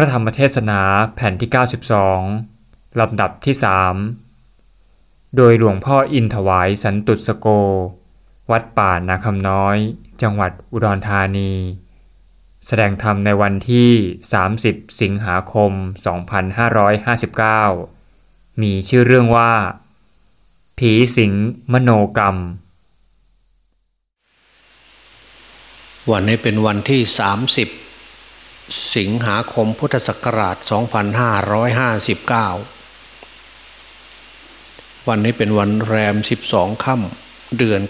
ระธรรมเทศนาแผ่นที่ 92 ลำดับที่สโดยหลวงพ่ออินถวายสันตุสโก วัดป่านาคำน้อย จังหวัดอุดรธานี แสดงธรรมในวันที่ 30 สิงหาคม 2559 มีชื่อเรื่องว่า ผีสิงมโนกรรม วันนี้เป็นวันที่ 30 สิงหาคมพุทธศักราช 2559 วันนี้เป็นวันแรม 12 ค่ำเดือน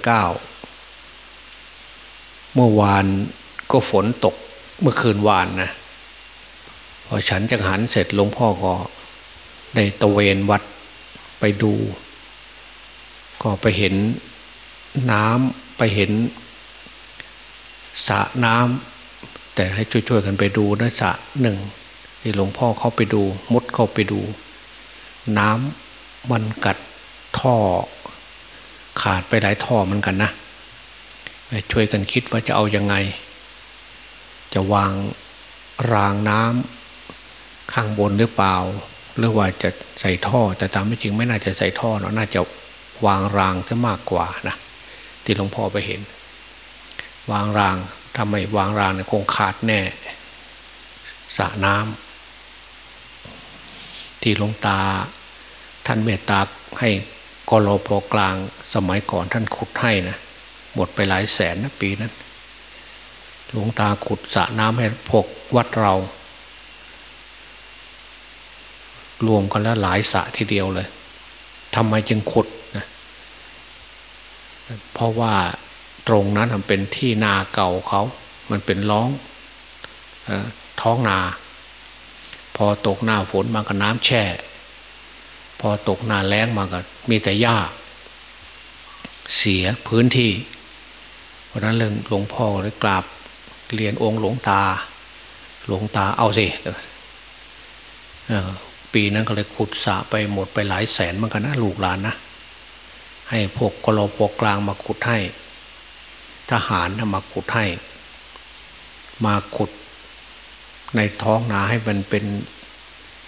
9 เมื่อวานก็ฝนตกเมื่อคืนวานนะ พอฉันจังหันเสร็จหลวงพ่อก็ได้ตะเวนวัดไปดู ก็ไปเห็นน้ำไปเห็นสระน้ำ แต่ให้ช่วยๆกันไปดูนะสะหนึ่งที่หลวงพ่อเข้าไปดูมุดเข้าไปดู น้ำมันกัดท่อ ขาดไปหลายท่อเหมือนกันนะช่วยกันคิดว่าจะเอาอยัางไง จะวางรางน้ำข้างบนหรือเปล่า หรือว่าจะใส่ท่อ แต่ตามไม่จริงไม่น่าจะใส่ท่อเนาะน่าจะวางรางซะมากกว่านะที่หลวงพ่อไปเห็น วางราง ทำไมวางรางเนี่ยคงขาดแน่สระน้ำที่หลวงตา ท่านเมตตาให้กรอพอกลางสมัยก่อนท่านขุดให้นะหมดไปหลายแสนนะปีนั้น หลวงตาขุดสระน้ำให้พวกวัดเรา รวมกันแล้วหลายสระทีเดียวเลยทำไมจึงขุดนะเพราะว่า ตรงนั้นมันเป็นที่นาเก่าเขา มันเป็นร้องท้องนา พอตกหน้าฝนมาก็น้ำแช่ พอตกหน้าแล้งมาก็มีแต่หญ้า เสียพื้นที่ เพราะนั้นเรื่องหลวงพ่อเลยกราบเรียนองค์หลวงตา หลวงตาเอาสิปีนั้นก็เลยขุดสะไปหมดไปหลายแสนเหมือนกันนะลูกหลานนะให้พวกกรอปกลางมาขุดให้ ทหารมาขุดให้ มาขุด ในท้องนาให้มันเป็น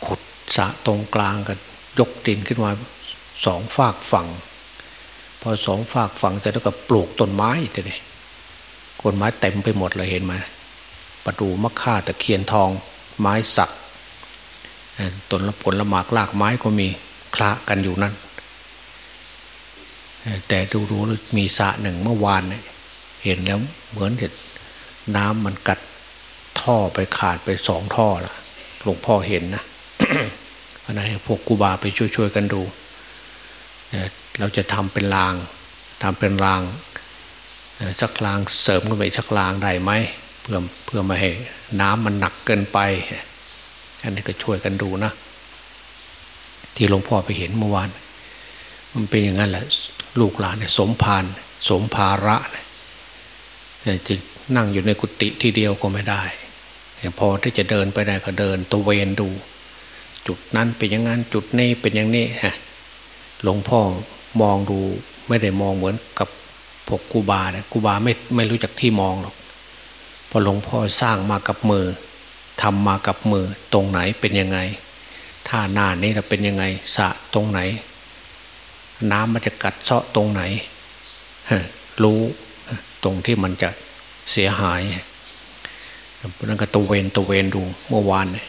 ขุดสะตรงกลางกันยกดินขึ้นมาสองฝากฝั่ง พอสองฝากฝั่งเสร็จแล้วก็ปลูกต้นไม้แต่นี่ต้นไม้เต็มไปหมดเลยเห็นไหมประดูมะข่าตะเคียนทอง ไม้สักต้นละผลละหมากลากไม้ก็มีคละกันอยู่นั่นแต่ดูดูมีสะหนึ่งเมื่อวานเนี่ย เห็นแล้วเหมือนจะน้ำมันกัดท่อไปขาดไปสองท่อละหลวงพ่อเห็นนะอันนั้นพวกกูบาไปช่วยๆกันดู เราจะทำเป็นรางทำเป็นรางสักรางเสริมขึ้นไปสักรางได้ไหมเพื่อเพื่อไม่ให้น้ำมันหนักเกินไป อันนี้ก็ช่วยกันดูนะ ที่หลวงพ่อไปเห็นเมื่อวาน มันเป็นอย่างนั้นแหละ ลูกหลานเนี่ยสมพาน สมภาระเนี่ย จะนั่งอยู่ในกุฏิทีเดียวก็ไม่ได้พอที่จะเดินไปได้ก็เดินตะเวนดู จุดนั้นเป็นอย่างนั้นจุดนี้เป็นอย่างนี้ฮะหลวงพ่อมองดูไม่ได้มองเหมือนกับพวกกูบาเนี่ยกูบาไม่ไม่รู้จักที่มองหรอกพอหลวงพ่อสร้างมากับมือทำมากับมือตรงไหนเป็นยังไงท่าหน้านี้เราเป็นยังไงสะตรงไหน น้ำมันจะกัดเซาะตรงไหนรู้ ตรงที่มันจะเสียหายเพราะนั้นก็ตะเวนตะเวนดูเมื่อวานเนี่ย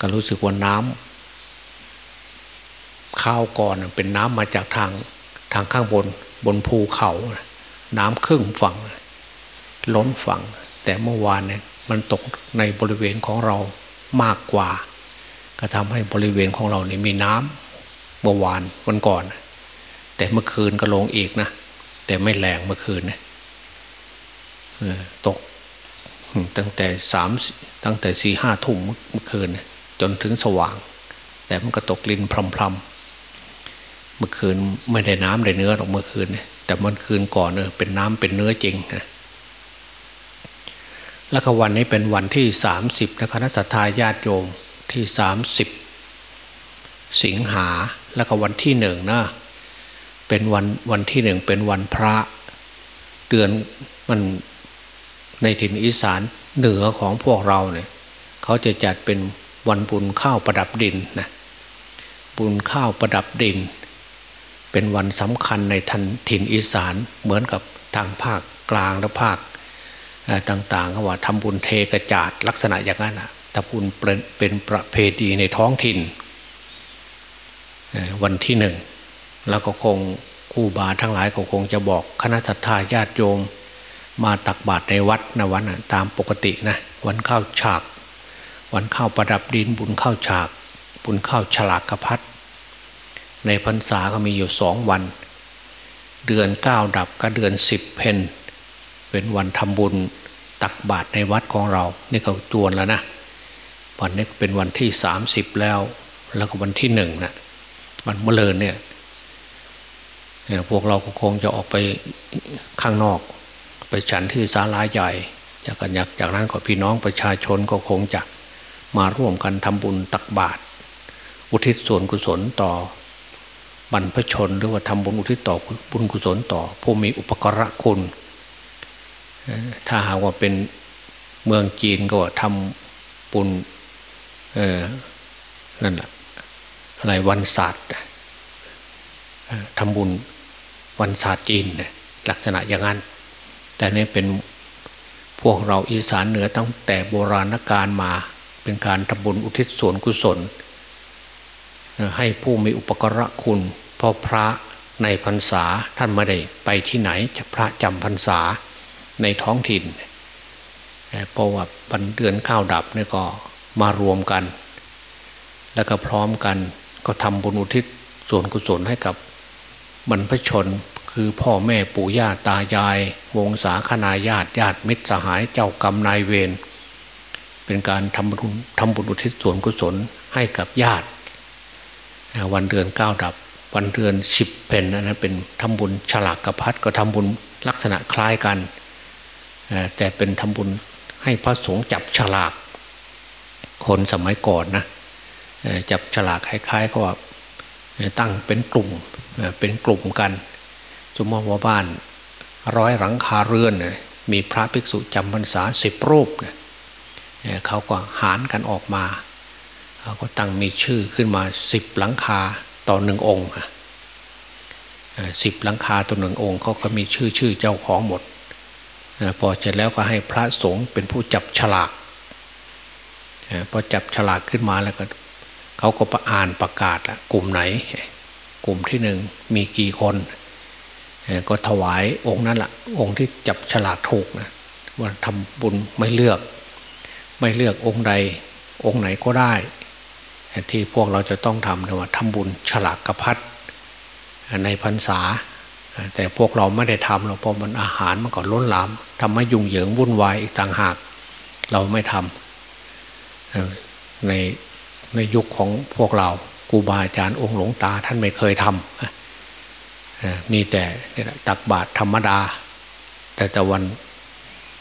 ก็รู้สึกว่าน้ำข้าวก่อนเป็นน้ำมาจากทางทางข้างบนบนภูเขา น้ำครึ่งฝั่ง ล้นฝั่ง แต่เมื่อวานเนี่ยมันตกในบริเวณของเรามากกว่า ก็ทำให้บริเวณของเราเนี่ยมีน้ำเมื่อวานวันก่อน แต่เมื่อคืนก็ลงอีกนะ แต่ไม่แรงเมื่อคืนนะตกตั้งแต่สามตั้งแต่สี่ห้าทุ่มเมื่อคืน จนถึงสว่าง แต่มันก็ตกลินพรำๆเมื่อคืนไม่ได้น้ำได้เนื้อหรอกเมื่อคืน แต่เมื่อคืนก่อนเออเป็นน้ำเป็นเนื้อจริงนะแล้วก็วันนี้เป็นวันที่สามสิบนะคณะทาญาติโยมที่สามสิบสิงหาแล้วก็วันที่หนึ่งนะ เป็นวันวันที่หนึ่งเป็นวันพระเดือนมันในถิ่นอีสานเหนือของพวกเราเนี่ยเขาจะจัดเป็นวันบุญข้าวประดับดินนะบุญข้าวประดับดิน เป็นวันสำคัญในทันถิ่นอีสานเหมือนกับทางภาคกลางและภาคต่างๆเขาว่าทำบุญเทกระจาดลักษณะอย่างนั้นอะทำบุญเป็นประเพณีในท้องถิ่น วันที่หนึ่ง แล้วก็คงคู่บาทั้งหลายก็คงจะบอกคณะทาญาติโยม มาตักบาตรในวัดนะวันตามปกตินะวันข้าวฉาก วันข้าวประดับดินบุญข้าวฉาก บุญข้าวฉลากกระพัดในพรรษาก็มีอยู่สองวัน เดือนเก้าดับก็เดือนสิบเพนเป็นวันทำบุญตักบาตรในวัดของเรา นี่ก็จวนแล้วนะวันนี้เป็นวันที่สามสิบแล้ว แล้วก็วันที่หนึ่งนะวันเมื่อเลินเนี่ย พวกเราคงจะออกไปข้างนอก ไปฉันที่ศาลาใหญ่จากกันจากจากนั้นก็พี่น้องประชาชนก็คงจะมาร่วมกันทำบุญตักบาตรอุทิศส่วนกุศลต่อบรรพชนหรือว่าทำบุญอุทิศต่อบุญกุศลต่อผู้มีอุปกระคุณ ถ้าหากว่าเป็นเมืองจีนก็ทำบุญนั่นแหละอะไรวันศาสตร์ทำบุญ วันศาสตร์จีนลักษณะอย่างนั้น แต่นี่เป็นพวกเราอีสานเหนือตั้งแต่โบราณกาลมาเป็นการทำบุญอุทิศส่วนกุศล ให้ผู้มีอุปกระคุณพราะพระในพรรษาท่านไม่ได้ไปที่ไหนจะพระจำพรรษาในท้องถิ่นเพราะว่าปันเดือนข้าวดับนี่ก็มารวมกัน แล้วก็พร้อมกันก็ทำบุญอุทิศส่วนกุศลให้กับบรรพชน คือพ่อแม่ปู่ย่าตายาย วงศาคณาญาติญาติมิตรสหายเจ้ากรรมนายเวรเป็นการทำบุญทำบุญอุทิศส่วนกุศลให้กับญาติ วันเดือนเก้าดับ วันเดือนสิบเป็นนะเป็นทำบุญฉลากกระพัดก็ทำบุญลักษณะคล้ายกัน แต่เป็นทำบุญให้พระสงฆ์จับฉลาก คนสมัยก่อนนะจับฉลากคล้ายๆก็ว่าตั้งเป็นกลุ่มเป็นกลุ่มกัน สมมติว่าบ้าน ร้อยหลังคาเรือนมีพระภิกษุจำพรรษาสิบรูปเขาก็หารกันออกมาเขาก็ตั้งมีชื่อขึ้นมาสิบหลังคาต่อหนึ่งองค์สิบหลังคาต่อหนึ่งองค์เขาก็มีชื่อชื่อเจ้าของหมดพอเสร็จแล้วก็ให้พระสงฆ์เป็นผู้จับฉลากพอจับฉลากขึ้นมาแล้วก็เขาก็ประอ่านประกาศกลุ่มไหน กลุ่มที่หนึ่งมีกี่คน ก็ถวายองค์นั้นละองค์ที่จับฉลากถูกนะว่าทำบุญไม่เลือก ไม่เลือกองค์ใด องค์ไหนก็ได้ ที่พวกเราจะต้องทำนะว่าทำบุญฉลากกระพัดในพรรษา แต่พวกเราไม่ได้ทำเราเพราะมันอาหารมันก็ล้นหลามทำให้ยุ่งเหยิงวุ่นวายอีกต่างหาก เราไม่ทำในในยุคของพวกเราครูบาอาจารย์องค์หลวงตาท่านไม่เคยทำ มีแต่ตักบาตรธรรมดา แต่แต่วัน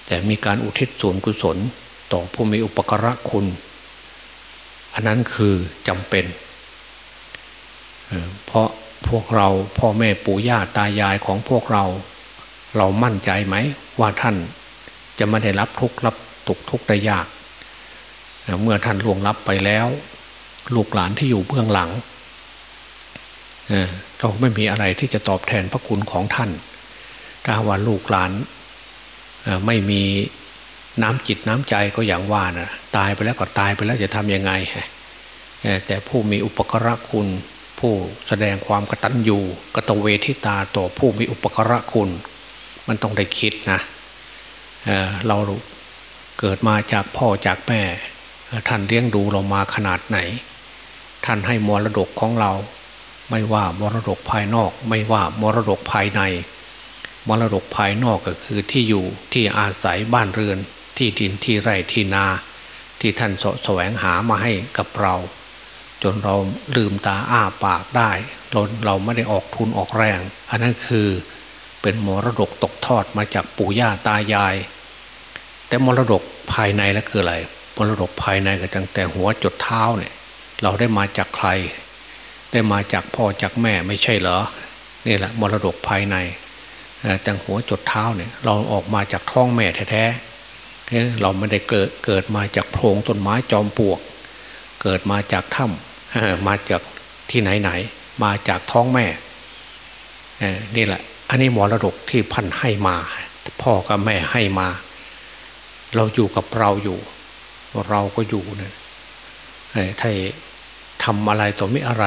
แต่มีการอุทิศส่วนกุศล ต่อผู้มีอุปกระคุณ อันนั้นคือจำเป็น เพราะพวกเราพ่อแม่ปู่ย่าตายายของพวกเรา เรามั่นใจไหม ว่าท่านจะไม่ได้รับทุกข์รับตกทุกข์ได้ยาก เมื่อท่านล่วงลับไปแล้ว ลูกหลานที่อยู่เบื้องหลัง เราไม่มีอะไรที่จะตอบแทนพระคุณของท่าน ถ้าว่าลูกหลานไม่มีน้ำจิตน้ำใจก็อย่างว่านะตายไปแล้วก็ตายไปแล้วจะทำยังไงแต่ผู้มีอุปกระคุณ ผู้แสดงความกตัญญูกตเวทิตาต่อผู้มีอุปกระคุณ มันต้องได้คิดนะเเราเกิดมาจากพ่อจากแม่ ท่านเลี้ยงดูเรามาขนาดไหน ท่านให้มรดกของเรา ไม่ว่ามรดกภายนอก ไม่ว่ามรดกภายใน มรดกภายนอกก็คือที่อยู่ที่อาศัยบ้านเรือน ที่ดินที่ไร่ที่นา ที่ท่านสแสวงหามาให้กับเรา จนเราลืมตาอ้าปากได้เราเราไม่ได้ออกทุนออกแรง อันนั้นคือเป็นมรดกตกทอดมาจากปู่ย่าตายาย แต่มรดกภายในแล้วคืออะไรมรดกภายในก็ตั้งแต่หัวจดเท้าเนี่ย เราได้มาจากใคร ได้มาจากพ่อจากแม่ไม่ใช่เหรอนี่แหละมรดกภายในแต่งหัวจดเท้าเนี่ยเราออกมาจากท้องแม่แท้ๆเราไม่ได้เกิดเกิดมาจากโพรงต้นไม้จอมปลวก เกิดมาจากถ้ำมาจากที่ไหนไหนมาจากท้องแม่นี่แหละ อันนี้มรดกที่พันให้มา พ่อกับแม่ให้มา เราอยู่กับเราอยู่ เราก็อยู่เนี่ยถ้าทำอะไรต่อไม่อะไร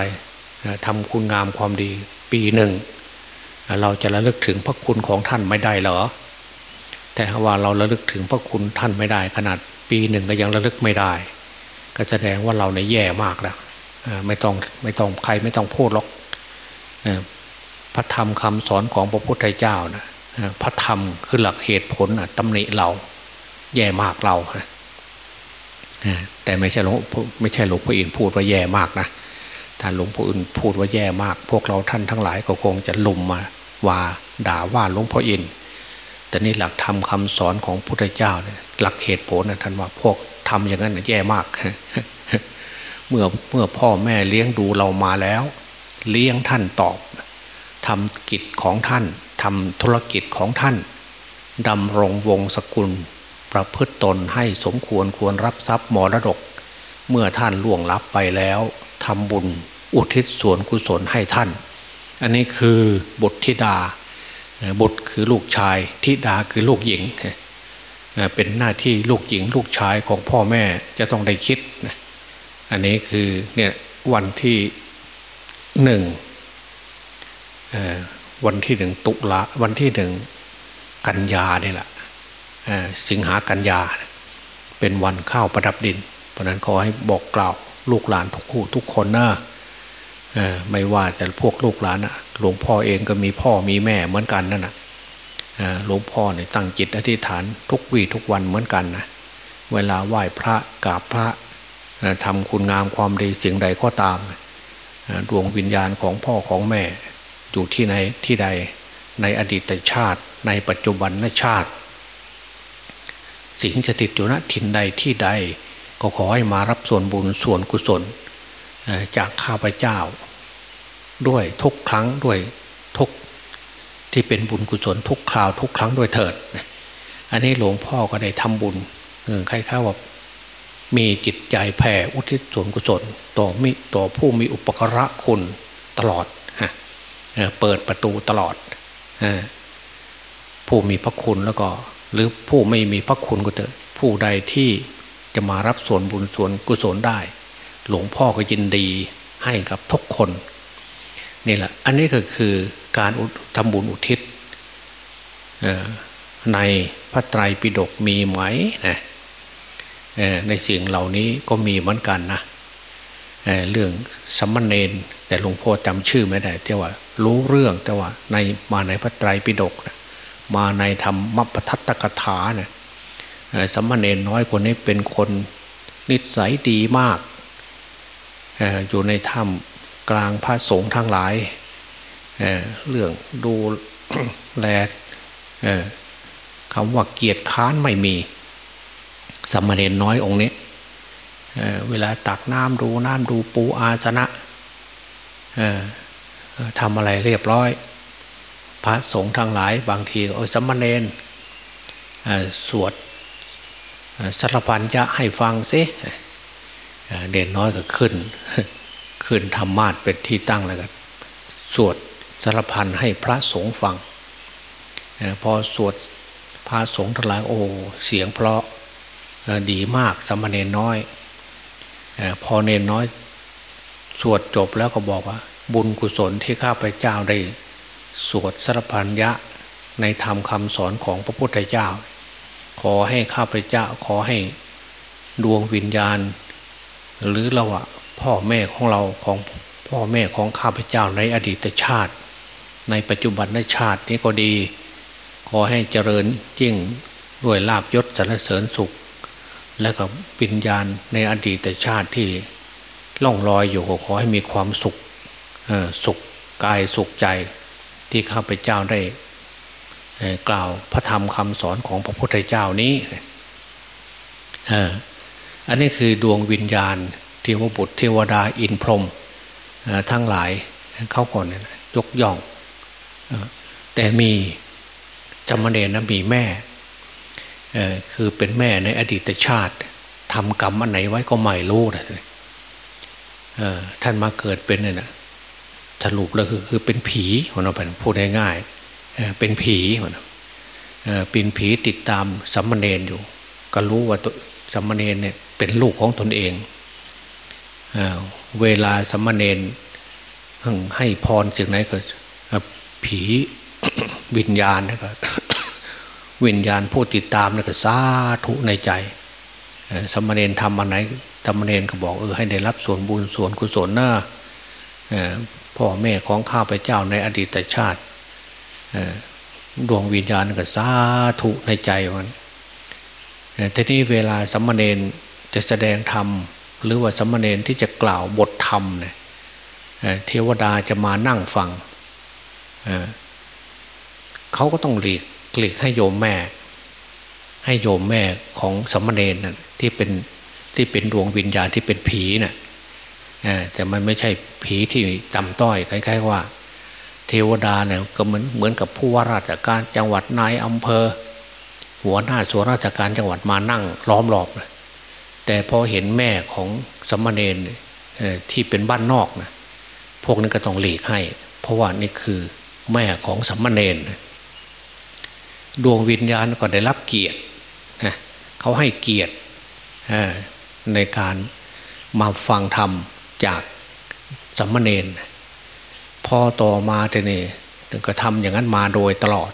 ทำคุณงามความดีปีหนึ่ง เราจะระลึกถึงพระคุณของท่านไม่ได้เหรอ แต่ว่าเราระลึกถึงพระคุณท่านไม่ได้ ขนาดปีหนึ่งก็ยังระลึกไม่ได้ ก็แสดงว่าเราในแย่มากแล้วไม่ต้องไม่ต้องใครไม่ต้องพูดหรอกพระธรรมคำสอนของพระพุทธเจ้านะพระธรรมคือหลักเหตุผลตำหนิเรา แย่มากเราแต่ไม่ใช่หลวงไม่ใช่หลวงพ่ออินพูดว่าแย่มากนะ ถ้าหลวงพ่ออินพูดว่าแย่มาก พวกเราท่านทั้งหลายก็คงจะลุมมาว่าด่าว่าหลวงพ่ออินแต่นี่หลักธรรมคาสอนของพุทธเจ้าเนี่ยหลักเหตุผลนะท่านว่าพวกทำอย่างนั้นแย่มาก เมื่อเมื่อพ่อแม่เลี้ยงดูเรามาแล้ว เลี้ยงท่านตอบทำกิจของท่านทำธุรกิจของท่านดำรงวงศกุล ประพฤติตนให้สมควรควรรับทรัพย์มรดก เมื่อท่านล่วงลับไปแล้วทำบุญ อุทิศส่วนกุศลให้ท่าน อันนี้คือบุตรธิดา บุตรคือลูกชายธิดาคือลูกหญิง เป็นหน้าที่ลูกหญิงลูกชายของพ่อแม่จะต้องได้คิด อันนี้คือเนี่ยวันที่หนึ่งวันที่หนึ่งตุลาวันที่หนึ่งกันยาเนี่ยแหละสิงหากันยา เป็นวันข้าวประดับดิน เพราะนั้นขอให้บอกกล่าวลูกหลานทุกคู่ทุกคนนะ ไม่ว่าแต่พวกลูกหลานนะหลวงพ่อเองก็มีพ่อมีแม่เหมือนกันนั่นนะหลวงพ่อเนี่ยตั้งจิตอธิษฐานทุกวี่ทุกวันเหมือนกันนะเวลาไหว้พระกราบพระทำคุณงามความดีสิ่งใดก็ตามดวงวิญญาณของพ่อของแม่อยู่ที่ไหนที่ใดในอดีตชาติ ในปัจจุบันชาติ สิ่งจะติดอยู่ณถิ่นใดที่ใด ก็ขอให้มารับส่วนบุญส่วนกุศล จากข้าพเจ้า ด้วยทุกครั้งด้วยทุกที่เป็นบุญกุศลทุกคราวทุกครั้งด้วยเถิด อันนี้หลวงพ่อก็ได้ทำบุญใครข้าว่ามีจิตใจแผ่อุทิศส่วนกุศล ต่อมิต่อผู้มีอุปกระคุณตลอดเปิดประตูตลอดผู้มีพระคุณแล้วก็ หรือผู้ไม่มีพระคุณก็เถอะผู้ใดที่จะมารับส่วนบุญส่วนกุศลได้ หลวงพ่อก็ยินดีให้กับทุกคนนี่แหละ อันนี้ก็คือการทำบุญอุทิศในพระไตรปิฎกมีไหมนะในสิ่งเหล่านี้ก็มีเหมือนกันนะเเรื่องสัมมเนนแต่หลวงพ่อจำชื่อไม่ได้แต่ว่ารู้เรื่องแต่ว่าในมาในพระไตรปิฎกนะมาในธรรมปทัตตกถาเนะสัมมาเนนน้อยคนนี้เป็นคนนิสัยดีมาก อยู่ในถ้ำกลางพระสงฆ์ทั้งหลายเเรื่องดูแลคำว่าเกียรติค้านไม่มีสมมาเนนน้อยองค์นี้เเวลาตักน้ำดูน้ำดูปูอาสนะทำอะไรเรียบร้อย พระสงฆ์ทั้งหลาย บางทีโอ้ยสมมาเนนสวดสารพันยะให้ฟังซิ เด่นน้อยก็ขึ้น ขึ้นธรรมาทเป็นที่ตั้งแล้วกันสวดสารพันให้พระสงฆ์ฟังพอสวดพระสงฆ์ทั้งหลายโอ้เสียงเพราะดีมากสมณเณรน้อย พอเนนน้อย สวดจบแล้วก็บอกว่า บุญกุศลที่ข้าพเจ้าได้ สวดสารพันยะในธรรมคำสอนของพระพุทธเจ้า ขอให้ข้าพเจ้าขอให้ดวงวิญญาณ หรือเราอะพ่อแม่ของเราของพ่อแม่ของข้าพเจ้าในอดีตชาติ ในปัจจุบันในชาตินี้ก็ดี ขอให้เจริญยิ่งด้วยลาบยศสรรเสริญสุข และกับวิญญาณในอดีตชาติที่ล่องลอยอยู่ขอให้มีความสุขสุขกายสุขใจที่ข้าพเจ้าได้กล่าวพระธรรมคำสอนของพระพุทธเจ้านี้ อันนี้คือดวงวิญญาณ เทวบุตรเทวดาอินพรหมทั้งหลายเข้าก่อนยกย่อง แต่มีจำเนนะมีแม่คือเป็นแม่ในอดีตชาติทำกรรมอันไหนไว้ก็ไม่รู้นะท่านมาเกิดเป็นเนี่ยนะสรุปแล้วคือคือเป็นผีคนเอาไปพูดง่ายๆเป็นผีคนเป็นผีติดตามสัมมาเนนอยู่ ก็รู้ว่าตัว สัมมาเนนเนี่ยเป็นลูกของตนเองเอเวลาสัมมาเนนให้พรจึงไหนก็ผีวิญญาณนะก็วิญญาณผู้ติดตามนะก็สาธุในใจสมณเณรทำอันไหนสมณเณรก็บอกเออให้ได้รับส่วนบุญส่วนกุศลน้าพ่อแม่ของข้าพเจ้าในอดีตชาติดวงวิญญาณก็สาธุในใจมัน ทีนี้เวลาสัมณเณรจะแสดงธรรม หรือว่าสัมณเณรที่จะกล่าวบทธรรมเนี่ยเทวดาจะมานั่งฟังเขาก็ต้องหลีกหลีกให้โยมแม่ ให้โยมแม่ของสัมณเนั่นที่เป็นที่เป็นดวงวิญญาณที่เป็นผีนะ่ะแต่มันไม่ใช่ผีที่จำต้อยคล้ายๆว่า เทวดาเนี่ยก็เหมือนเหมือนกับผู้ว่าราชการจังหวัดนายอำเภอ หัวหน้าส่วนราชการจังหวัดมานั่งล้อมรอบแต่พอเห็นแม่ของสมณเณรที่เป็นบ้านนอกนะพวกนี้ก็ต้องหลีกให้ เพราะว่านี่คือแม่ของสมณเณรดวงวิญญาณก็ได้รับเกียรติเขาให้เกียรติในการมาฟังธรรมจากสมณเณรพอต่อมาแต่นี่ก็ทำอย่างนั้นมาโดยตลอด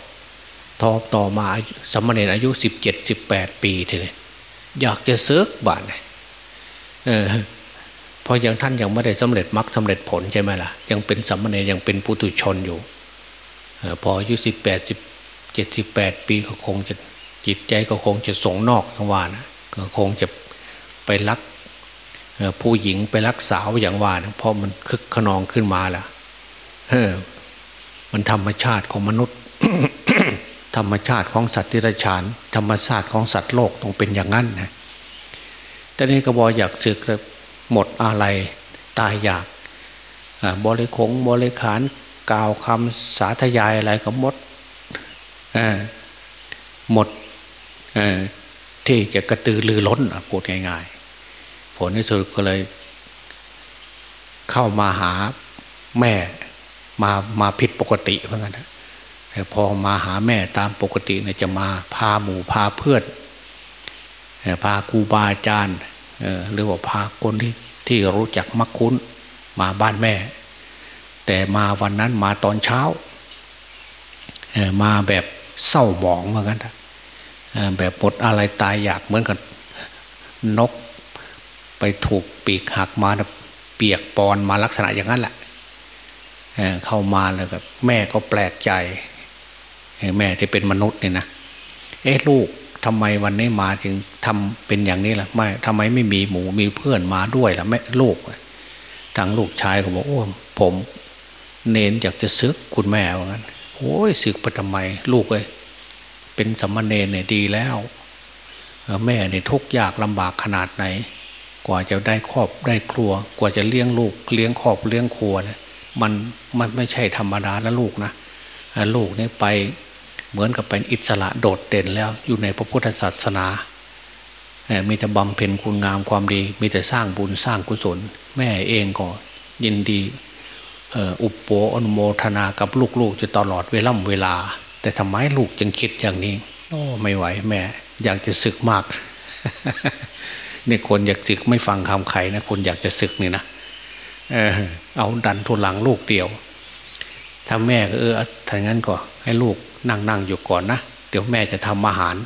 ต่อต่อมาสมณเณรอายุสิบเจ็ดสิบแปดปีทีนี้อยากจะเซิร์กบ้าทเออพออย่างท่านยังไม่ได้สำเร็จมรรคสาเร็จผลใช่ไหมล่ะ ยังเป็นสมณเณรยังเป็นปุถุชนอยู่พออายุสิบแปดสิบเจ็ดสิบแปดปีก็คงจะจิตใจก็คงจะสงนอกทั้งวานะก็คงจะไปรักผู้หญิงไปรักสาวอย่างว่านะเพราะมันคึกขนองขึ้นมาล่ะเออมันธรรมชาติของมนุษย์ ธรรมชาติของสัตว์ที่ระชาน ธรรมชาติของสัตว์โลกต้องเป็นอย่างนั้นนะแต่นี้ก็บอกอยากศึกหมดอะไรตายอยากบริคงบริขารกล่าวคำสาธยายอะไรก็หมดหมดที่จะกระตือรือร้นพูดง่ายๆ ผลที่สุดก็เลย เข้ามาหาแม่มามาผิดปกติเหมือนกันแต่ พอมาหาแม่ตามปกติเนี่ยจะมาพาหมู่พาเพื่อนพาครูบาอาจารย์หรือว่าพาคนที่ที่รู้จักมักคุ้นมาบ้านแม่ แต่มาวันนั้นมาตอนเช้า มาแบบเศร้าหมองเหมือนกันแบบหมดอะไรตายอยากเหมือนกับนกไปถูกปีกหักมาเปียกปอนมาลักษณะอย่างนั้นแหละเข้ามาแล้วกับแม่ก็แปลกใจ แม่ที่เป็นมนุษย์เนี่ยนะเอ๊ะลูกทำไมวันนี้มาถึงทำเป็นอย่างนี้ล่ะไม่ทำไมไม่มีหมูมีเพื่อนมาด้วยล่ะแม่ลูกทางลูกชายก็บอกโอ้ผมเน้นอยากจะซึกคุณแม่ว่างั้นโอ้ยสึกไปทำไมลูกเอ้ยเป็นสมณเณรเนี่ยดีแล้วแม่เนี่ยทุกยากลำบากขนาดไหน กว่าจะได้ครอบได้ครัว กว่าจะเลี้ยงลูกเลี้ยงครอบเลี้ยงครัวเนี่ยมันมันไม่ใช่ธรรมดาแล้วลูกนะลูกเนี่ยไป เหมือนกับเป็นอิสระโดดเด่นแล้วอยู่ในพระพุทธศาสนา มีแต่บำเพ็ญคุณงามความดี มีแต่สร้างบุญสร้างกุศล แม่เองก็ยินดีอุปโภอนุโมทนากับลูกๆจะตลอดเวล่ำเวลา แต่ทำไมลูกจึงคิดอย่างนี้โอ้ไม่ไหวแม่ อยากจะศึกมากเนี่ยคนอยากศึกไม่ฟังคำใครนะคนอยากจะศึกนี่นะเออเอาดันทุนหลังลูกเดียวถ้าแม่ก็เออถ้างั้นก็ให้ลูกนั่งนั่งอยู่ก่อนนะเดี๋ยวแม่จะทำอาหาร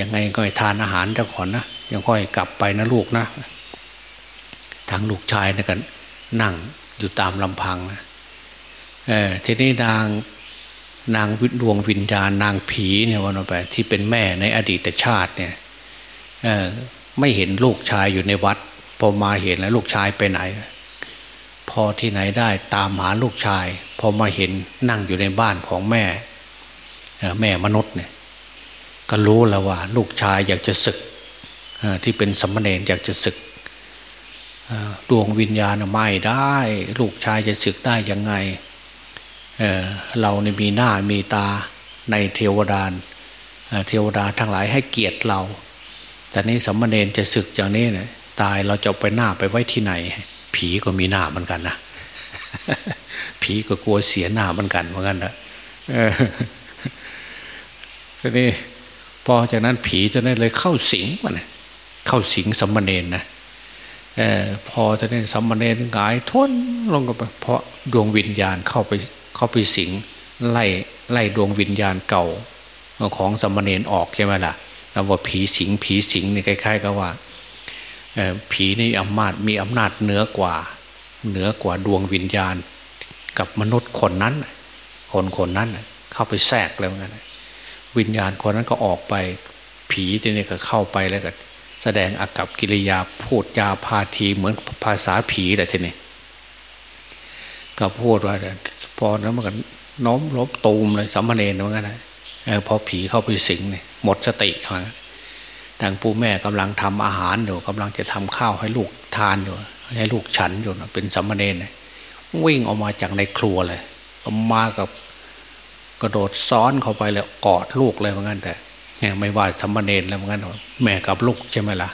ยังไงก็ให้ทานอาหารเจ้าก่อนนะยังค่อยกลับไปนะลูกนะทางลูกชายนะกันนั่งอยู่ตามลำพังนะเออทีนี้นางนางวิดวงวิญญาณนางผีเนี่ยวันไป ที่เป็นแม่ในอดีตชาติเนี่ยเออไม่เห็นลูกชายอยู่ในวัด พอมาเห็นแล้วลูกชายไปไหน พอที่ไหนได้ตามหาลูกชาย พอมาเห็นนั่งอยู่ในบ้านของแม่ แม่มนุษย์เนี่ยก็รู้แล้วว่า ลูกชายอยากจะศึกที่เป็นสมณเณรอยากจะศึกดวงวิญญาณไม่ได้ ลูกชายจะศึกได้ยังไงเเราเนี่ยมีหน้ามีตาในเทวดาเทวดาทั้งหลายให้เกียรติเรา แต่นี้สัมมาเนนจะศึกอย่างนี้เนี่ยตายเราจะไปหน้าไปไว้ที่ไหน ผีก็มีหน้าเหมือนกันนะผีก็กลัวเสียหน้าเหมือนกันเหมือนกันนะ ทีนี้พอจากนั้นผีจะได้นเลยเข้าสิงมันเข้าสิงสัมมาเนนนะอพอจะได้สัมมาเนนหงายทนลงกับเพราะดวงวิญญาณเข้าไปเข้าไปสิงไล่ไล่ดวงวิญญาณเก่าของสัมมาเนนออกใช่ไหมล่ะแล้วว่าผีสิงผีสิงนี่คล้ายๆกับว่าผีนี่อำนาจมีอำนาจเหนือกว่า เหนือกว่าดวงวิญญาณ กับมนุษย์คนนั้น คนคนนั้นเข้าไปแทรกแล้วกัน วิญญาณคนนั้นก็ออกไป ผีที่นี้ก็เข้าไปแล้วก็แสดงอากับกิริยาพูดยาพาทีเหมือนภาษาผีแหละทีนี้ก็พูดว่าพอนั้นมันก็น้อมลบตูมเลยสัมมาเนนเหมือนกันนะพอผีเข้าไปสิงเนี่ยหมดสติเหมือนกันทางปู่แม่กำลังทำอาหารอยู่กำลังจะทำข้าวให้ลูกทานอยู่ให้ลูกฉันอยู่เป็นสัมมาเนนวิ่งออกมาจากในครัวเลยมากับ กระโดดซ้อนเข้าไปแล้วกอดลูกเลยเหมือนกันแต่ไม่ว่าสัมมาเนนแล้วเหมือนกันแม่กับลูกใช่ไหมล่ะ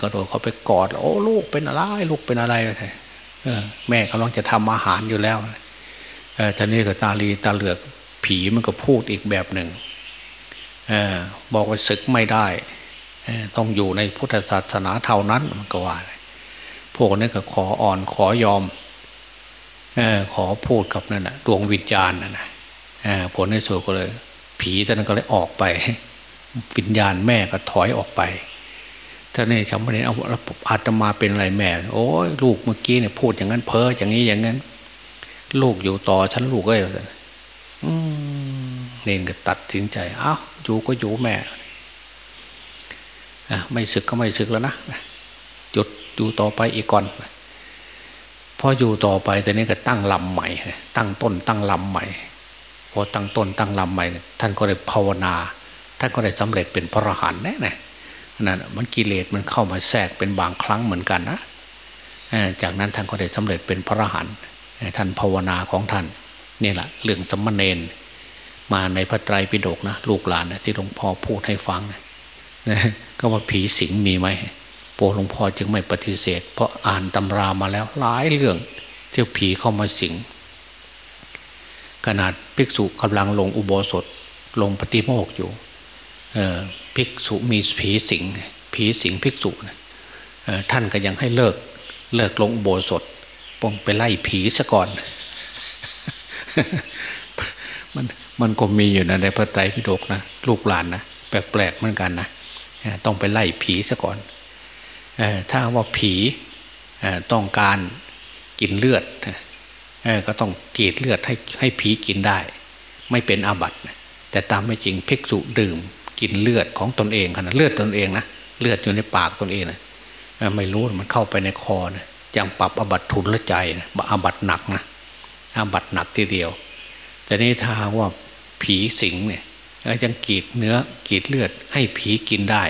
กระโดดเขาไปกอดโอ้ลูกเป็นอะไรลูกเป็นอะไรแม่กำลังจะทำอาหารอยู่แล้วท่านี้ก็ตาลีตาเหลือกผีมันก็พูดอีกแบบหนึ่งบอกว่าศึกไม่ได้ต้องอยู่ในพุทธศาสนาเท่านั้นมันก็ว่า พวกนี้ก็ขออ่อนขอยอมอขอพูดกับนั่นนะดวงวิญญาณนั่นนะ ผลในสุดก็เลย ผีท่านก็เลยออกไปวิญญาณแม่ก็ถอยออกไปท่านนี่ชาวบ้านเอาอาตมาเป็นอะไรแม่ โอ้ยลูกเมื่อกี้เนี่ยพูดอย่างนั้นเพ้ออย่างนี้อย่างนั้น ลูกอยู่ต่อฉันลูกก็อย่างนั้นเนนก็ตัดสินใจอ้าวอยู่ก็อยู่แม่ไม่ศึกก็ไม่ศึกแล้วนะหยุดอยู่ต่อไปอีกก่อนพออยู่ต่อไปแต่นี้ก็ตั้งลำใหม่ตั้งต้นตั้งลำใหม่ พอตั้งต้นตั้งลำใหม่ท่านก็ได้ภาวนาท่านก็ได้สำเร็จเป็นพระอรหันต์แน่แน่นั่นมันกิเลสมันเข้ามาแทรกเป็นบางครั้งเหมือนกันนะจากนั้นท่านก็ได้สำเร็จเป็นพระอรหันต์ท่านภาวนาของท่านนี่แหละเรื่องสมณเณรมาในพระไตรปิฎกนะลูกหลานนะที่หลวงพ่อพูดให้ฟังนะก็ว่าผีสิงมีไหมโปหลวงพ่อจึงไม่ปฏิเสธ เพราะอ่านตำรามาแล้วหลายเรื่องที่ผีเข้ามาสิง ขนาดภิกษุกำลังลงอุโบสถ ลงปฏิโมกอยู่ภิกษุมีผีสิงผีสิงภิกษุนะท่านก็ยังให้เลิกเลิกลงอุโบสถปงไปไล่ผีซะก่อน มันมันก็มีอยู่นะในพระไตรปิฎกนะลูกหลานนะแปลกๆเหมือนกันนะต้องไปไล่ผีซะก่อนถ้าว่าผีต้องการกินเลือด ก็ต้องกีดเลือดให้ให้ผีกินได้ ไม่เป็นอาบัติแต่ตามไม่จริงภิกษุดื่ม กินเลือดของตนเองขนาดเลือดตนเองนะเลือดอยู่ในปากตนเองนะไม่รู้มันเข้าไปในคอนะยังปรับอาบัติทุนละใจนะอาบัติหนักนะอาบัติหนักทีเดียว แต่นี้ถ้าว่าผีสิงเนี่ยยังกีดเนื้อกีดเลือดให้ผีกินได้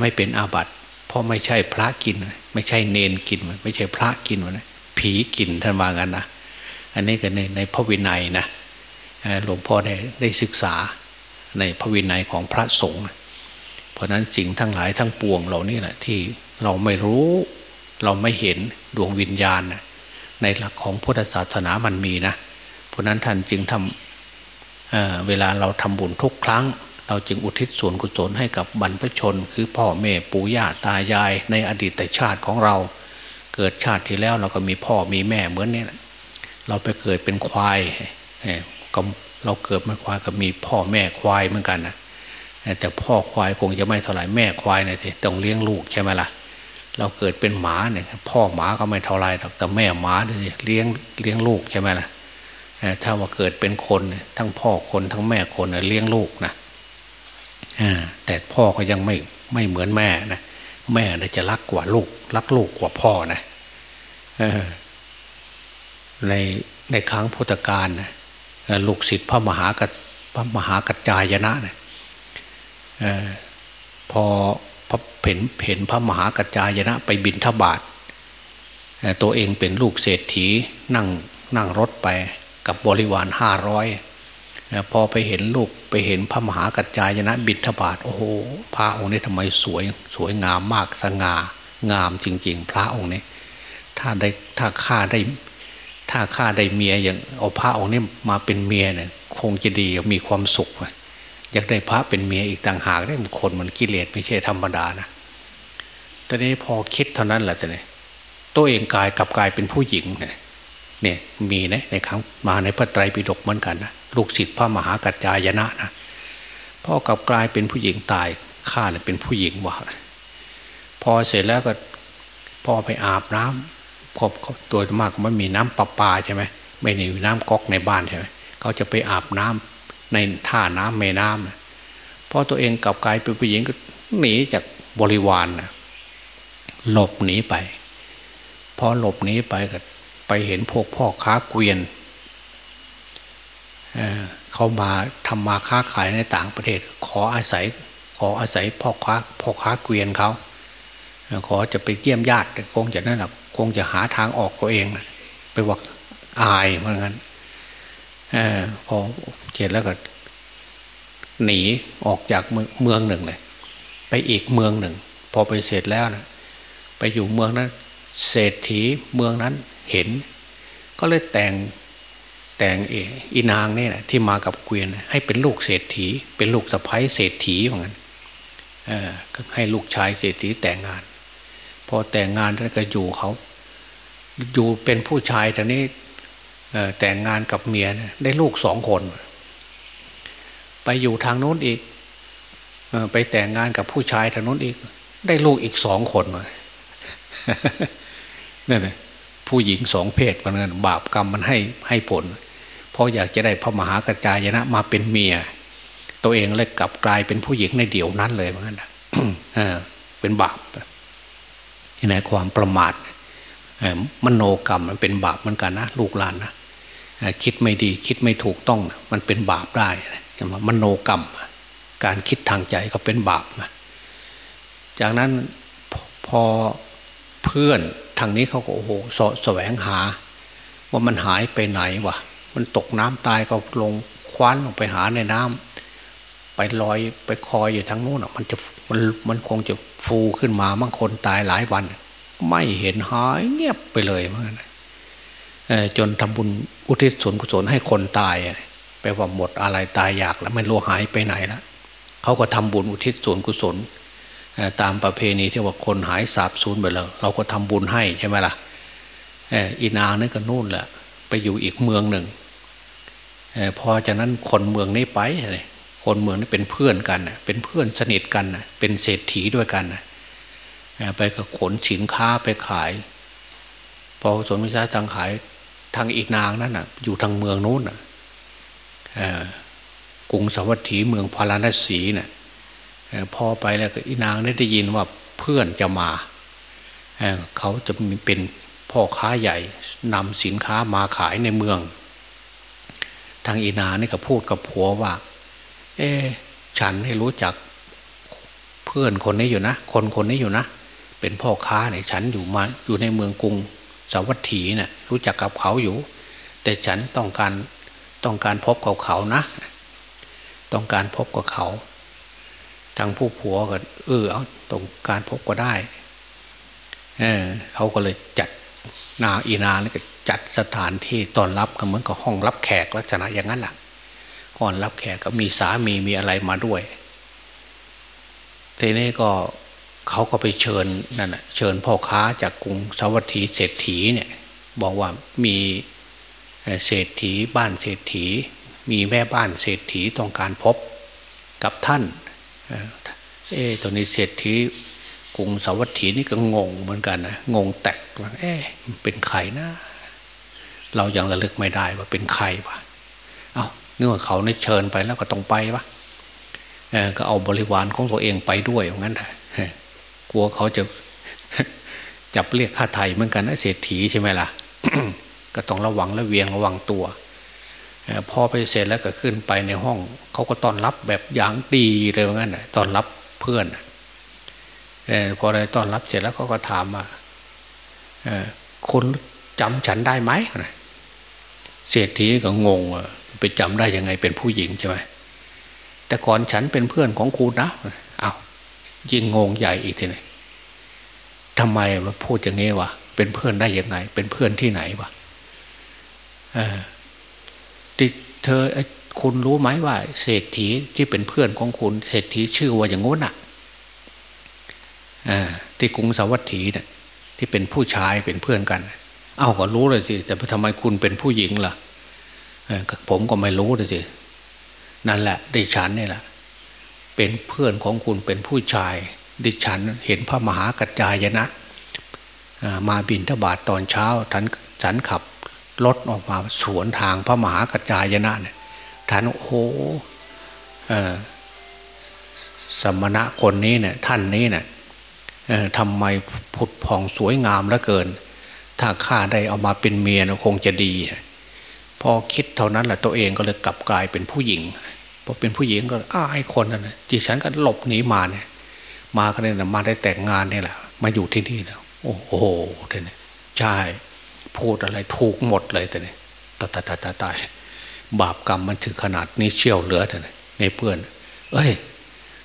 ไม่เป็นอาบัติเพราะไม่ใช่พระกิน ไม่ใช่เนนกิน ไม่ใช่พระกินนะ ผีกินท่านว่ากันนะอันนี้ก็ในในพระวินัยนะหลวงพ่อได้ได้ศึกษาในพระวินัยของพระสงฆ์เพราะนั้นสิ่งทั้งหลายทั้งปวงเหล่านี้แหละที่เราไม่รู้เราไม่เห็นดวงวิญญาณนะในหลักของพุทธศาสนามันมีนะเพราะนั้นท่านจึงทำเเวลาเราทำบุญทุกครั้ง เราจึงอุทิศส่วนกุศลให้กับบรรพชน คือพ่อแม่ปู่ย่าตายายในอดีตชาติของเรา เกิดชาติที่แล้วเราก็มีพ่อมีแม่เหมือนนี่เราไปเกิดเป็นควายก็เราเกิดเป็นควายก็มีพ่อแม่ควายเหมือนกันนะแต่พ่อควายคงจะไม่เท่าไหร่แม่ควายเนี่ยต้องเลี้ยงลูกใช่ไหมล่ะเราเกิดเป็นหมาเนี่ยพ่อหมาก็ไม่เท่าไรหรอกแต่แม่หมาเนี่ยเลี้ยงเลี้ยงลูกใช่ไหมล่ะถ้าว่าเกิดเป็นคนทั้งพ่อคนทั้งแม่คนเลี้ยงลูกนะแต่พ่อก็ยังไม่ไม่เหมือนแม่นะ แม่เนี่ยจะรักกว่าลูก รักลูกกว่าพ่อนะในในครั้งพุทธกาลนะลูกศิษย์พระมหากัพระมหากัจจายนะเนะพอพระเห็นเห็นพระมหากัจจายนะไปบินทบาทตัวเองเป็นลูกเศรษฐีนั่งนั่งรถไปกับบริวารห้าร้อย พอไปเห็นลูกไปเห็นพระมหากัจจายนะบิณฑบาตโอ้โหพระองค์นี้ทำไมสวยสวยงามมากสง่างามจริง ๆ พระองค์นี้ ถ้าได้ถ้าข้าได้ ถ้าข้าได้เมียอย่างเอาพระองค์นี้มาเป็นเมียเนี่ยคงจะดีมีความสุขอยากได้พระเป็นเมียอีกต่างหากได้คนมันกิเลสไม่ใช่ธรรมดานะตอนนี้พอคิดเท่านั้นแหละแต่เนี่ยตัวเองกายกับกายเป็นผู้หญิงเนี่ยมีนะในครั้งมาในพระไตรปิฎกเหมือนกันนะ ลูกศิษย์พระมหากัจจายนะนะพ่อกับกลายเป็นผู้หญิงตายข้าเนี่ยเป็นผู้หญิงวะพอเสร็จแล้วก็พ่อไปอาบน้ำพบตัวมากมันมีน้ำประปาใช่ไหมไม่มีน้ำก๊อกในบ้านใช่ไหมเขาจะไปอาบน้ำในท่าน้ำแม่น้ำพอตัวเองกับกลายเป็นผู้หญิงก็หนีจากบริวารนะหลบหนีไปพอหลบหนีไปก็ไปเห็นพวกพ่อค้าเกวียน เขามาทำมาค้าขายในต่างประเทศ ขออาศัย ขออาศัยพ่อค้าพ่อค้าเกวียนเขาขอจะไปเยี่ยมญาติคงจะนั่นแหละคงจะหาทางออกตัวเองไปว่าอายเหมือนกันพอเขียนแล้วก็ หนีออกจากเมืองหนึ่งเลยไปอีกเมืองหนึ่ง พอไปเสร็จแล้วนะไปอยู่เมืองนั้น เศรษฐีเมืองนั้นเห็น ก็เลยแต่ง แต่งเออีนางนี่นะที่มากับเกวียนให้เป็นลูกเศรษฐี เป็นลูกสะพ้ายเศรษฐีเหมือนกันให้ลูกชายเศรษฐีแต่งงาน พอแต่งงานแล้วก็อยู่เขา อยู่เป็นผู้ชายแต่นี้แต่งงานกับเมียได้ลูกสองคน ไปอยู่ทางโน้นอีกไปแต่งงานกับผู้ชายทางโน้นอีก ได้ลูกอีกสองคนนั่นแหละผู้หญิงสองเพศมันกันบาปกรรมมันให้ให้ผล เพราะอยากจะได้พระมหากระจายนะ มาเป็นเมีย ตัวเองเลยกลับกลายเป็นผู้หญิงในเดี่ยวนั้นเลยเหมือนกันเป็นบาปในความประมาทมโนกรรมมันเป็นบาปเหมือนกันนะลูกหลานนะคิดไม่ดีคิดไม่ถูกต้องมันเป็นบาปได้มโนกรรม การคิดทางใจก็เป็นบาปนะจากนั้นพอเพื่อนทางนี้เขาก็โอ้โหสแสวงหา ว่ามันหายไปไหนวะ มันตกน้ำตายก็ลงคว้านลงไปหาในน้ำไปลอยไปคอยอยู่ทางนู้นอะมันจะมันมันคงจะฟูขึ้นมาบางคนตายหลายวัน ไม่เห็นหายเงียบไปเลยเหมือนกันจนทำบุญอุทิศส่วนกุศลให้คนตายแปลว่าหมดอะไรตายอยากแล้วไม่รู้หายไปไหนแล้วเขาก็ทำบุญอุทิศส่วนกุศลตามประเพณีที่ว่าคนหายสาบสูญไปแล้ว เราก็ทำบุญให้ใช่ไหมล่ะอีนางนั่นก็นู่นแหละไปอยู่อีกเมืองหนึ่ง พอจากนั้นคนเมืองนี้ไปคนเมืองนี้เป็นเพื่อนกันเป็นเพื่อนสนิทกันเป็นเศรษฐีด้วยกันไปก็ขนสินค้าไปขาย พอสนวิชาทางขายทางอีกนางนั่นอยู่ทางเมืองนู้นกรุงสวัสดีเมืองพาราณสีน่ะพอไปแล้วอีนางได้ยินว่าเพื่อนจะมาเขาจะมีเป็นพ่อค้าใหญ่นำสินค้ามาขายในเมือง ทางอีนานี่ก็พูดกับผัวว่า เอ๊ฉันให้รู้จักเพื่อนคนนี้อยู่นะ คนคนนี้อยู่นะ เป็นพ่อค้าเนี่ยฉันอยู่มาอยู่ในเมืองกรุงสาวัตถีเนะ่ยรู้จักกับเขาอยู่ แต่ฉันต้องการต้องการพบกับเขานะ ต้องการพบกับเขา ทางผู้ผัวก็เออเอาตรงการพบก็ได้เออเขาก็เลยจัดนาอีนานี่ก็ จัดสถานที่ต้อนรับก็เหมือนกับห้องรับแขกลักษณะอย่างนั้นแหละห้องรับแขกก็มีสามีมีอะไรมาด้วยทีนี้ก็เขาก็ไปเชิญนั่นแหะเชิญพ่อค้าจากกรุงสวัสดีเศรษฐีเนี่ยบอกว่ามีเศรษฐีบ้านเศรษฐี มีแม่บ้านเศรษฐีต้องการพบกับท่านเอ๊ตัวนี้เศรษฐีกรุงสวัตถีนี่ก็งงเหมือนกันนะงงแตกว่าเอ๊เป็นใครนะ เรายังระลึกไม่ได้ว่าเป็นใครวะเอา้าเนื่อเขาในเชิญไปแล้วก็ต้องไปวะเออก็เอาบริวารของตัวเองไปด้วยอย่างนั้นแหละกลัวเขาจะจับเรียกค่าไทยเหมือนกันนะเศรษฐีใช่ไหมล่ะก็ต้องระวังและเวียงระวังตัวพอไปเสร็จแล้วก็ขึ้นไปในห้อง เขาก็ต้อนรับแบบอย่างดีเลยว่างั้นต้อนรับเพื่อนอพอได้ต้อนรับเสร็จแล้วเขาก็ถามว่าคุณจำฉันได้ไหม เศรษฐีก็งงไปจำได้ยังไงเป็นผู้หญิงใช่ไหมแต่ก่อนฉันเป็นเพื่อนของครูนะเอายิ่งงงใหญ่อีกทีนี้ทำไมมาพูดอย่างนี้วะเป็นเพื่อนได้ยังไง เป็นเพื่อนที่ไหนวะเออที่เธอคุณรู้ไหมว่า เศรษฐีที่เป็นเพื่อนของคุณ เศรษฐีชื่อว่าอย่างงู้นอะที่กรุงสาวัตถีเนี่ยที่เป็นผู้ชายเป็นเพื่อนกันเเอาก็รู้เลยสิแต่ทำไมคุณเป็นผู้หญิงล่ะผมก็ไม่รู้เลยสินั่นแหละ ดิฉันนี่แหละ เป็นเพื่อนของคุณเป็นผู้ชาย ดิฉันเห็นพระมหากัจจายนะมาบินทบาทตอนเช้าท่านฉันขับรถออกมาสวนทางพระมหากัจจายนะเนี่ยท่านโอ้โหสมณะคนนี้เนี่ยท่านนี้เนี่ยทำไมผุดผ่องสวยงามเหลือเกิน ถ้าข้าได้เอามาเป็นเมียคงจะดี พอคิดเท่านั้นแหละตัวเองก็เลยกลับกลายเป็นผู้หญิงพอเป็นผู้หญิงก็อ้าไอ้คนนั้นจิฉันก็หลบหนีมาเนี่ย มากันเนี่ยมาได้แต่งงานนี่แหละมาอยู่ที่นี่นะโอ้โหเนี่ยใช่พูดอะไรถูกหมดเลยแต่เนี่ยตายตายตายตายบาปกรรมมันถึงขนาดนี้เชี่ยวเหลือแต่ในเพื่อน เอ้ย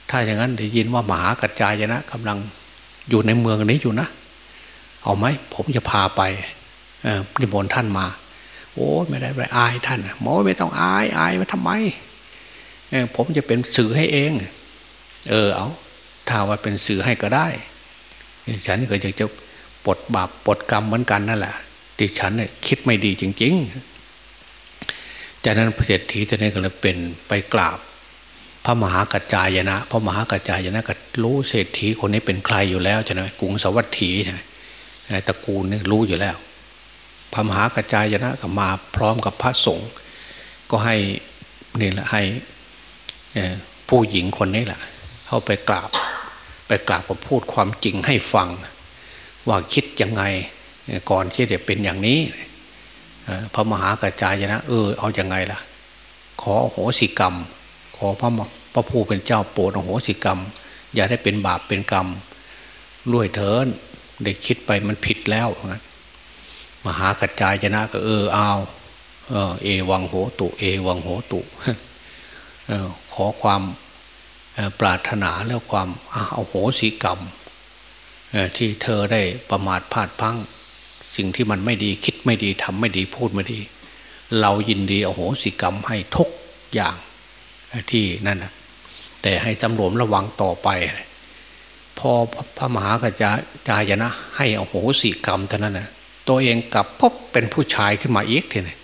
ถ้าอย่างนั้นได้ยินว่ามหากัจจายนะกำลังอยู่ในเมืองนี้อยู่นะ เอาไหมผมจะพาไปนิมนต์ท่านมา โอ้ไม่ได้ไปอายท่านหมอไม่ต้องอายอายมาทำไมผมจะเป็นสื่อให้เอง เออเอาถ้าว่าเป็นสื่อให้ก็ได้ฉันก็อยากจะปลดบาปปลดกรรมเหมือนกันนั่นแหละที่ฉันเนี่ยคิดไม่ดีจริง ๆ จากนั้นพระเศรษฐีจะนี่ก็เลยเป็นไปกราบ พระมหากัจจายนะ พระมหากัจจายนะก็รู้เศรษฐีคนนี้เป็นใครอยู่แล้วใช่ไหมกรุงสวัสดีใช่ไหม ตระกูลนี่รู้อยู่แล้ว พระมหากัจจายนะก็มาพร้อมกับพระสงฆ์ก็ให้นี่แหละให้ผู้หญิงคนนี้แหละเข้าไปกราบ ไปกราบก็พูดความจริงให้ฟัง ว่าคิดยังไงก่อนที่จะเป็นอย่างนี้พระมหากัจจายนะเออเอาอยัางไงล่ะ ขอโหสิกรรม ขอพระพระผู้เป็นเจ้าโปรดอโหสิกรรม อย่าได้เป็นบาปเป็นกรรมด้วยเถิน ได้คิดไปมันผิดแล้วมหากัจจายชนะก็เออเอาเออเอวังโหตุ เอวังโหตุออขอความปรารถนาแล้วความเอาโหสิกรรมที่เธอได้ประมาทพลาดพังสิ่งที่มันไม่ดีคิดไม่ดีทำไม่ดีพูดไม่ดี เรายินดีเอาโหสิกรรมให้ทุกอย่างที่นั่นนะแต่ให้จำรวมระวังต่อไป พอพระมหากระจายนะ ให้อโหสิกรรมเท่านั้นนะตัวเองกลับพบเป็นผู้ชายขึ้นมาอีกทีนี่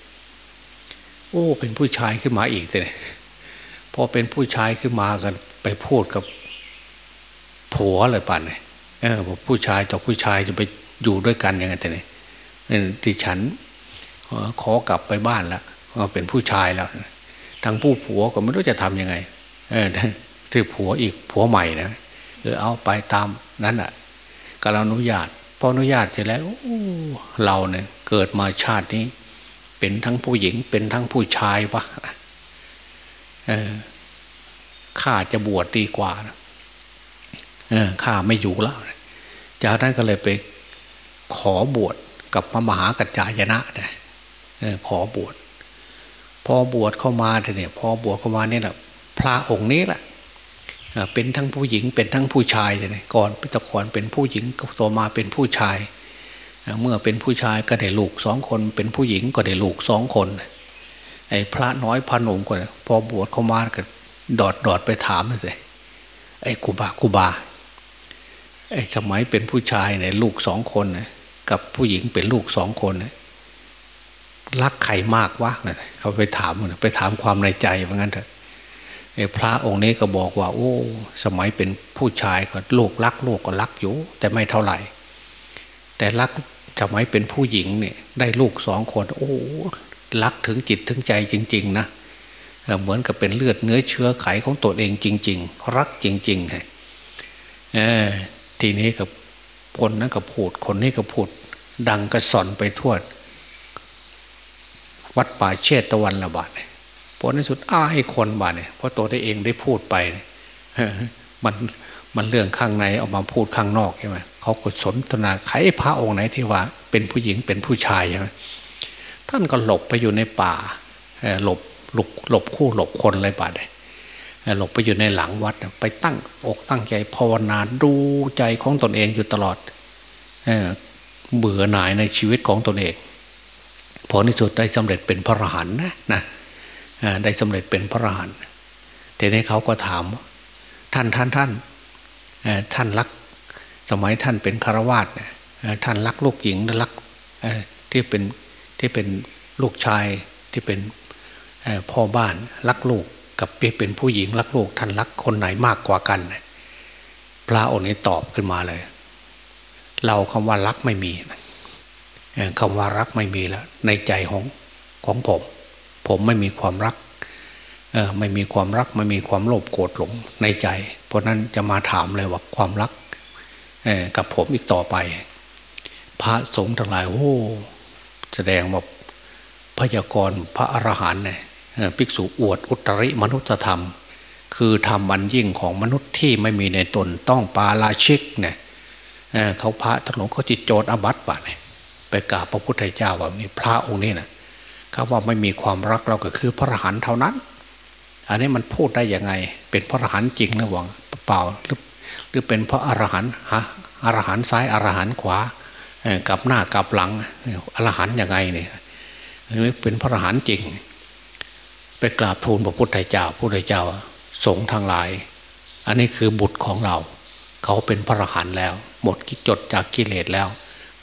โอ้ เป็นผู้ชายขึ้นมาอีกทีนี่พอเป็นผู้ชายขึ้นมากันไปพูดกับผัวเลยป่านเนี่ยเออผู้ชายต่อผู้ชายจะไปอยู่ด้วยกันยังไงแต่เนี่ยที่ฉันขอกลับไปบ้านแล้วเป็นผู้ชายแล้วทางผู้ผัวก็ไม่รู้จะทํำยังไง เออที่ผัวอีกผัวใหม่นะ เออเอาไปตามนั้นอะก็อนุญาตพออนุญาตเสร็จแล้วเราเนี่ยเกิดมาชาตินี้ เป็นทั้งผู้หญิงเป็นทั้งผู้ชายวะเออข้าจะบวชดีกว่าเออข้าไม่อยู่แล้วจากนั้นก็เลยไปขอบวชกับพระมหากัจจายนะเนี่ยขอบวชพอบวชเข้ามาเนี่ยพอบวชเข้ามาเนี่ยแหละพระองค์นี้แหละ เป็นทั้งผู้หญิงเป็นทั้งผู้ชายเลยก่อนพิตะก่อนเป็นผู้หญิงต่อมาเป็นผู้ชาย เมื่อเป็นผู้ชายก็ได้ลูกสองคน เป็นผู้หญิงก็ได้ลูกสองคนไอ้พระน้อยพระหนุ่มก็พอบวชเข้ามาก็ดอดดอดไปถามเลยไอ้กูบากูบาไอ้สมัยเป็นผู้ชายเนี่ยลูกสองคนกับผู้หญิงเป็นลูกสองคนรักใครมากวะเขาไปถามไปถามความในใจว่างั้นเถอะ พระองค์นี้ก็บอกว่า โอ้ สมัยเป็นผู้ชายก็โลกรักโลกก็รักอยู่ แต่ไม่เท่าไหร่ แต่รักสมัยเป็นผู้หญิงเนี่ยได้ลูกสองคน โอ้รักถึงจิตถึงใจจริง ๆ นะเหมือนกับเป็นเลือดเนื้อเชื้อไขของตัวเองจริง ๆ รักจริงๆไงทีนี้กับคนนั้นก็พูดคนนี้ก็พูด ดังกระสอนไปทั่ววัดป่าเชตตะวันละบาท ผลในสุดอ้าให้คนบาทเนี่ยเพราะตัวได้เองได้พูดไปมันมันเรื่องข้างในออกมาพูดข้างนอกใช่ไหมเขาก็สนทนาใครพระองค์ไหนที่ว่า เป็นผู้หญิงเป็นผู้ชายใช่ไหมท่านก็หลบไปอยู่ในป่าหลบหลบหลบคู่หลบคนอะไรบาดเลยหลบไปอยู่ในหลังวัด ไปตั้งอกตั้งใจภาวนาดูใจของตนเองอยู่ตลอดเเบื่อหน่ายในชีวิตของตนเองพอที่สุดได้สำเร็จเป็นพระอรหันต์นะนะ ได้สำเร็จเป็นพระอรหันต์ทีนี้เขาก็ถาม ท่านท่านท่านท่านรัก สมัยท่านเป็นคารวาสท่านรักลูกหญิงรักที่เป็นที่เป็นลูกชายที่เป็นพ่อบ้านรักลูกกับเป็นผู้หญิงรักลูก ท่านรักคนไหนมากกว่ากัน พระองค์นี้ตอบขึ้นมาเลย เราคำว่ารักไม่มีคำว่ารักไม่มีแล้ว ในใจของของผม ผมไม่มีความรักไม่มีความรักไม่มีความโลภโกรธหลงในใจ เพราะนั้นจะมาถามเลยว่าความรักกับผมอีกต่อไป พระสงฆ์ทั้งหลายโอ้แสดงว่าพยากรพระอรหันต์เนี่ยภิกษุอวดอุตริมนุษธรรม คือธรรมอันยิ่งของมนุษย์ที่ไม่มีในตนต้องปาราชิกเนี่ยเขาพระทั้งหลวงเขาจิตโจดอบัตปะเนี่ยไปกราบพระพุทธเจ้าว่ามีพระองค์นี้นะ เขาว่าไม่มีความรักเราก็คือพระอรหันต์เท่านั้น อันนี้มันพูดได้ยังไง เป็นพระอรหันต์จริงหรือวังเปล่าหรือหรือเป็นพระอรหันต์ฮะอรหันต์ซ้ายอรหันต์ขวากับหน้ากับหลังอรหันต์ยังไงเนี่ยหรือเป็นพระอรหันต์จริง ไปกราบทูลพระพุทธเจ้าพุทธเจ้าสงฆ์ทางหลาย อันนี้คือบุตรของเรา เขาเป็นพระอรหันต์แล้ว หมดกิจดจากกิเลสแล้ว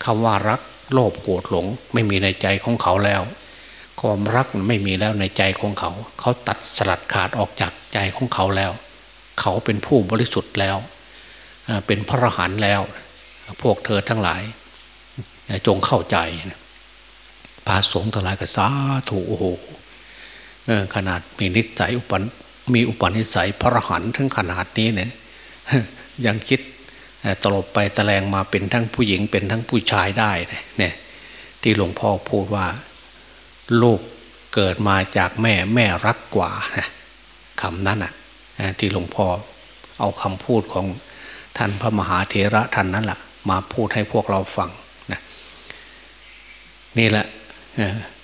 คำว่ารักโลภโกรธหลงไม่มีในใจของเขาแล้ว ความรักไม่มีแล้วในใจของเขา เขาตัดสลัดขาดออกจากใจของเขาแล้ว เขาเป็นผู้บริสุทธิ์แล้ว เป็นพระอรหันต์แล้ว พวกเธอทั้งหลาย จงเข้าใจพระสงฆ์ทั้งหลายก็สาธุโอ้โหขนาดมีนิสัยอุปนมีอุปนิสัยพระรหันทั้งขนาดนี้เนี่ยยังคิดตลบไปตะแลงมาเป็นทั้งผู้หญิงเป็นทั้งผู้ชายได้เนี่ยที่หลวงพ่อพูดว่า ลูกเกิดมาจากแม่แม่รักกว่าคำนั้นอะที่หลวงพ่อเอาคำพูดของท่านพระมหาเถระท่านนั้นแหละมาพูดให้พวกเราฟังนะนี่แหละ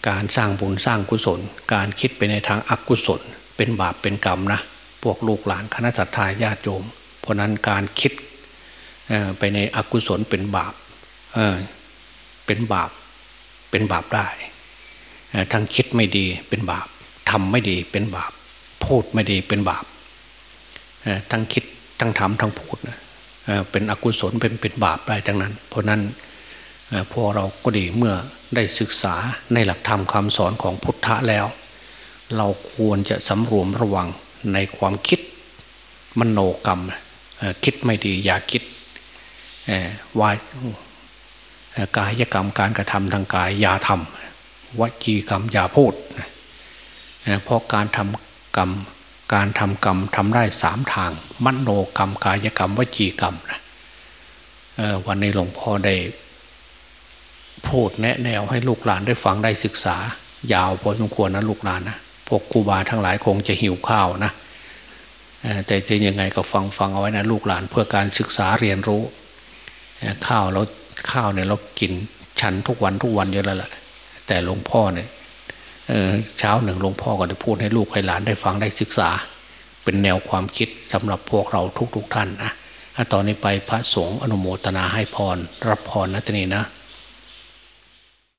การสร้างบุญสร้างกุศล การคิดไปในทางอากุศล เป็นบาปเป็นกรรมนะพวกลูกหลานคณะสัตยาญาติโยม เพราะนั้นการคิดไปในอกุศลเป็นบาปเป็นบาปเป็นบาปได้ ทั้งคิดไม่ดีเป็นบาปทำไม่ดีเป็นบาป พูดไม่ดีเป็นบาปทั้งคิดทั้งทำทั้งพูดเป็นอกุศลเป็นเป็นบาปได้ทั้งนั้น เพราะนั้นพวกเราก็ดีเมื่อได้ศึกษาในหลักธรรมคำสอนของพุทธะแล้ว เราควรจะสำรวมระวังในความคิดมโนกรรม คิดไม่ดีอย่าคิดวายกายกรรมการกระทำทางกายอย่าทำ วจีกรรมอย่าพูดเพราะการทำกรรมการทำกรรมทำได้สามทาง มโนกรรมกายกรรมวจีกรรมนะวันนี้หลวงพ่อได้พูดแนะแนวให้ลูกหลานได้ฟังได้ศึกษา ยาวพอสมควรนะลูกหลานนะพวกครูบาทั้งหลายคงจะหิวข้าวนะแต่จะยังไงก็ฟังฟังเอาไว้นะลูกหลานเพื่อการศึกษาเรียนรู้ ข้าวเราข้าวเนี่ยเรากินฉันทุกวันทุกวันเยอะแล้วแหละ แต่หลวงพ่อเนี่ยเช้าหนึ่งหลวงพ่อก็ได้พูดให้ลูกให้หลานได้ฟังได้ศึกษา เป็นแนวความคิดสำหรับพวกเราทุกๆทท่านนะตอนนี้ไปพระสงฆ์อนุโมทนาให้พร รับพรนะตนี้นะ